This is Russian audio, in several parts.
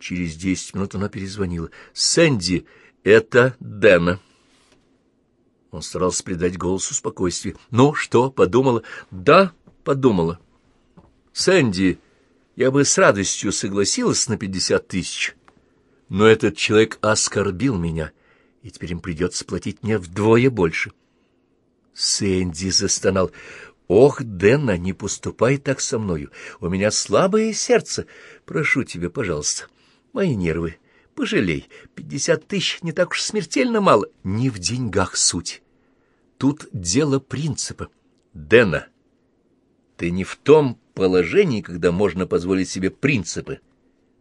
Через десять минут она перезвонила. «Сэнди, это Дэна». Он старался придать голосу спокойствие. «Ну, что, подумала?» «Да, подумала. Сэнди, я бы с радостью согласилась на пятьдесят тысяч, но этот человек оскорбил меня, и теперь им придется платить мне вдвое больше». Сэнди застонал. «Ох, Дэнна, не поступай так со мною. У меня слабое сердце. Прошу тебя, пожалуйста, мои нервы. Пожалей, пятьдесят тысяч не так уж смертельно мало. Не в деньгах суть. Тут дело принципа. Дэнна, ты не в том положении, когда можно позволить себе принципы.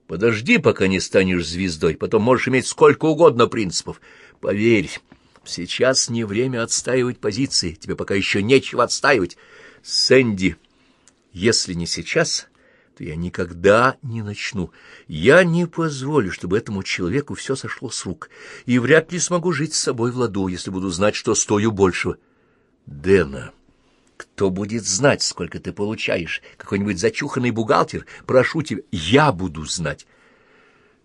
Подожди, пока не станешь звездой, потом можешь иметь сколько угодно принципов. Поверь, сейчас не время отстаивать позиции, тебе пока еще нечего отстаивать». Сэнди, если не сейчас, то я никогда не начну. Я не позволю, чтобы этому человеку все сошло с рук, и вряд ли смогу жить с собой в ладу, если буду знать, что стою большего. Дэна, кто будет знать, сколько ты получаешь? Какой-нибудь зачуханный бухгалтер? Прошу тебя, я буду знать.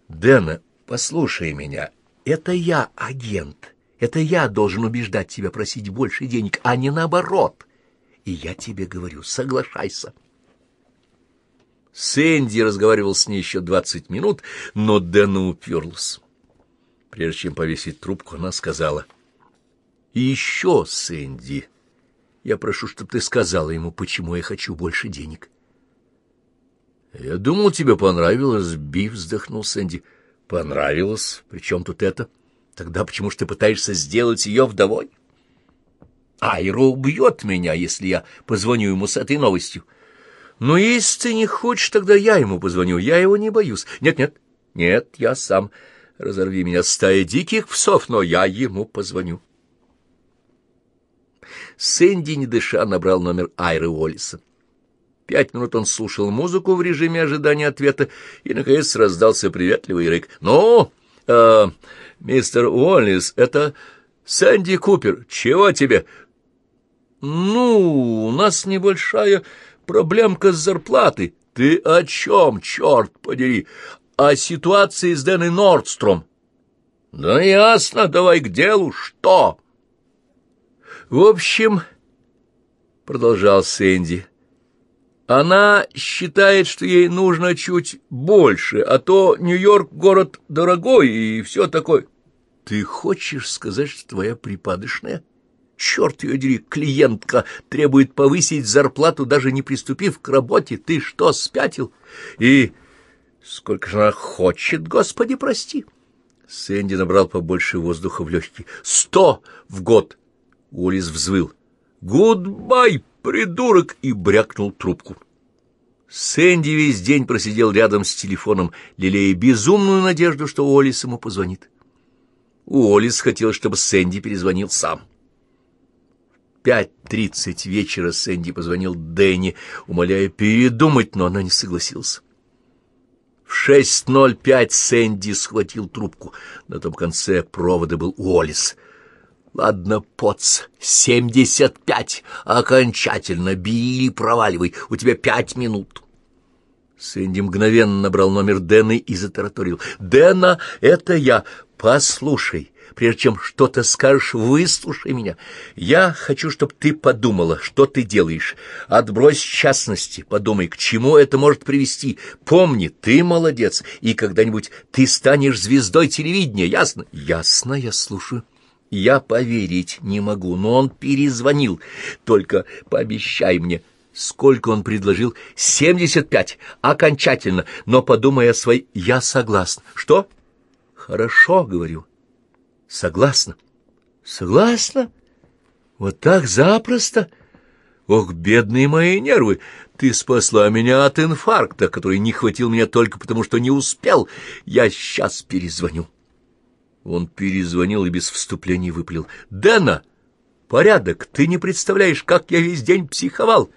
Дэна, послушай меня, это я агент. Это я должен убеждать тебя просить больше денег, а не наоборот. И я тебе говорю, соглашайся. Сэнди разговаривал с ней еще двадцать минут, но Дэна уперлась. Прежде чем повесить трубку, она сказала. — И еще, Сэнди, я прошу, чтобы ты сказала ему, почему я хочу больше денег. — Я думал, тебе понравилось, — Би вздохнул Сэнди. — Понравилось? Причем тут это? Тогда почему ж ты пытаешься сделать ее вдовой? — Айро убьет меня, если я позвоню ему с этой новостью. Но если ты не хочешь, тогда я ему позвоню, я его не боюсь. Нет-нет, нет, я сам. Разорви меня стая диких псов, но я ему позвоню. Сэнди, не дыша, набрал номер Айры Уоллиса. Пять минут он слушал музыку в режиме ожидания ответа, и, наконец, раздался приветливый рык. «Ну, э, мистер Уоллис, это Сэнди Купер. Чего тебе? «Ну, у нас небольшая проблемка с зарплатой». «Ты о чем, черт подери? О ситуации с Дэной Нордстром?» «Да ясно, давай к делу. Что?» «В общем...» — продолжал Сэнди. «Она считает, что ей нужно чуть больше, а то Нью-Йорк — город дорогой и все такое». «Ты хочешь сказать, что твоя припадочная?» Черт ее дери, клиентка требует повысить зарплату, даже не приступив к работе. Ты что, спятил? И сколько же она хочет, господи, прости. Сэнди набрал побольше воздуха в легкие. Сто в год! Уоллес взвыл. Goodbye, придурок! И брякнул трубку. Сэнди весь день просидел рядом с телефоном, лелея безумную надежду, что Уоллес ему позвонит. Уоллес хотел, чтобы Сэнди перезвонил сам пять тридцать вечера Сэнди позвонил Дэнни, умоляя передумать, но она не согласилась. В шесть ноль пять Сэнди схватил трубку. На том конце провода был Уоллес. «Ладно, семьдесят пять. Окончательно. Билли, проваливай. У тебя пять минут». Сэнди мгновенно набрал номер Дэна и затараторил. «Дэна, это я. Послушай, прежде чем что-то скажешь, выслушай меня. Я хочу, чтобы ты подумала, что ты делаешь. Отбрось частности, подумай, к чему это может привести. Помни, ты молодец, и когда-нибудь ты станешь звездой телевидения, ясно? Ясно, я слушаю. Я поверить не могу, но он перезвонил. Только пообещай мне, Сколько он предложил? Семьдесят пять. Окончательно. Но, подумай о своей... Я согласна. Что? Хорошо, говорю. Согласна. Согласна? Вот так запросто? Ох, бедные мои нервы! Ты спасла меня от инфаркта, который не хватил меня только потому, что не успел. Я сейчас перезвоню. Он перезвонил и без вступлений выпалил. «Дэна, порядок, ты не представляешь, как я весь день психовал.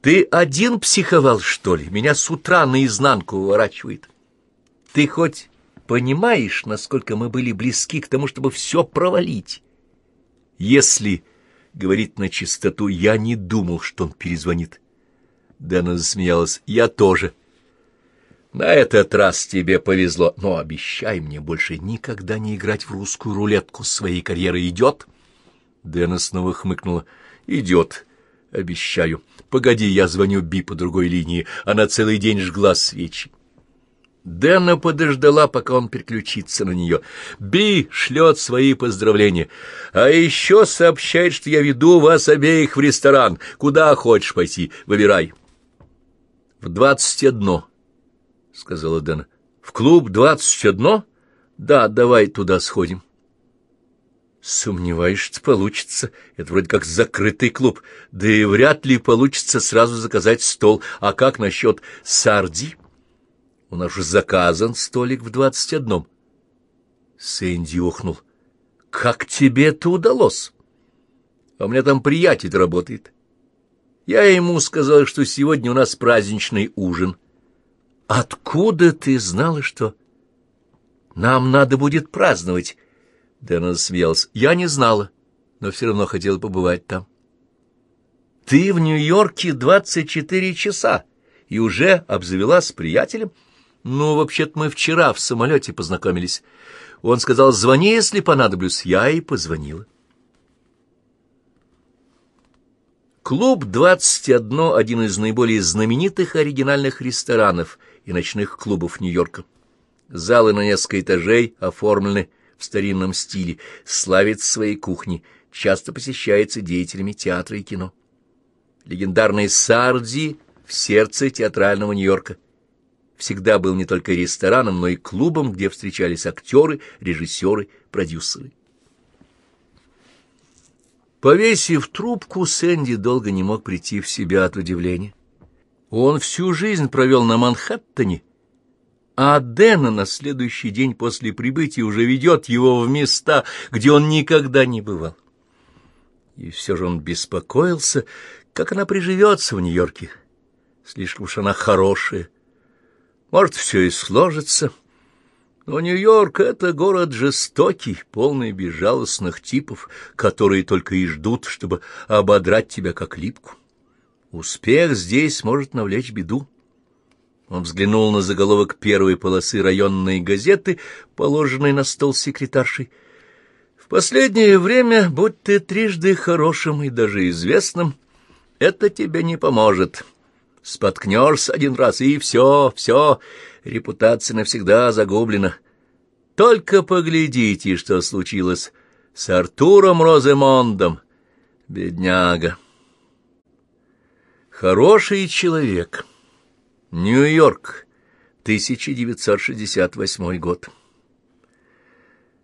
Ты один психовал, что ли? Меня с утра наизнанку выворачивает. Ты хоть понимаешь, насколько мы были близки к тому, чтобы все провалить? Если говорить на чистоту, я не думал, что он перезвонит. Дэна засмеялась. Я тоже. На этот раз тебе повезло, но обещай мне больше никогда не играть в русскую рулетку своей карьерой. Идет?» Дэна снова хмыкнула. «Идет. Обещаю. Погоди, я звоню Би по другой линии. Она целый день жгла свечи». Дэна подождала, пока он переключится на нее. Би шлет свои поздравления. А еще сообщает, что я веду вас обеих в ресторан. Куда хочешь пойти, выбирай. — В двадцать одно, — сказала Дэна. — В клуб двадцать одно? Да, давай туда сходим. Сомневаюсь, что получится. Это вроде как закрытый клуб. Да и вряд ли получится сразу заказать стол. А как насчет сарди? — у нас же заказан столик в двадцать одном. Сэнди охнул. — Как тебе это удалось? А у меня там приятель работает. Я ему сказал, что сегодня у нас праздничный ужин. — Откуда ты знала, что нам надо будет праздновать? Дэна засмеялась. — Я не знала, но все равно хотела побывать там. — Ты в Нью-Йорке двадцать четыре часа и уже обзавелась приятелем? — ну, вообще-то мы вчера в самолете познакомились. Он сказал, звони, если понадоблюсь. Я и позвонила. Клуб «21» — один из наиболее знаменитых оригинальных ресторанов и ночных клубов Нью-Йорка. Залы на несколько этажей оформлены в старинном стиле, славится своей кухней, часто посещается деятелями театра и кино. Легендарный Сарди в сердце театрального Нью-Йорка — всегда был не только рестораном, но и клубом, где встречались актеры, режиссеры, продюсеры. Повесив трубку, Сэнди долго не мог прийти в себя от удивления. Он всю жизнь провел на Манхэттене, а Дэна на следующий день после прибытия уже ведет его в места, где он никогда не бывал. И все же он беспокоился, как она приживется в Нью-Йорке. Слишком уж она хорошая, может, все и сложится. Но Нью-Йорк — это город жестокий, полный безжалостных типов, которые только и ждут, чтобы ободрать тебя как липку. Успех здесь может навлечь беду. Он взглянул на заголовок первой полосы районной газеты, положенной на стол секретаршей. В последнее время, будь ты трижды хорошим и даже известным, это тебе не поможет. Споткнешься один раз, и все, все, репутация навсегда загублена. Только поглядите, что случилось с Артуром Роземондом, бедняга. Хороший человек. Нью-Йорк, 1968 год.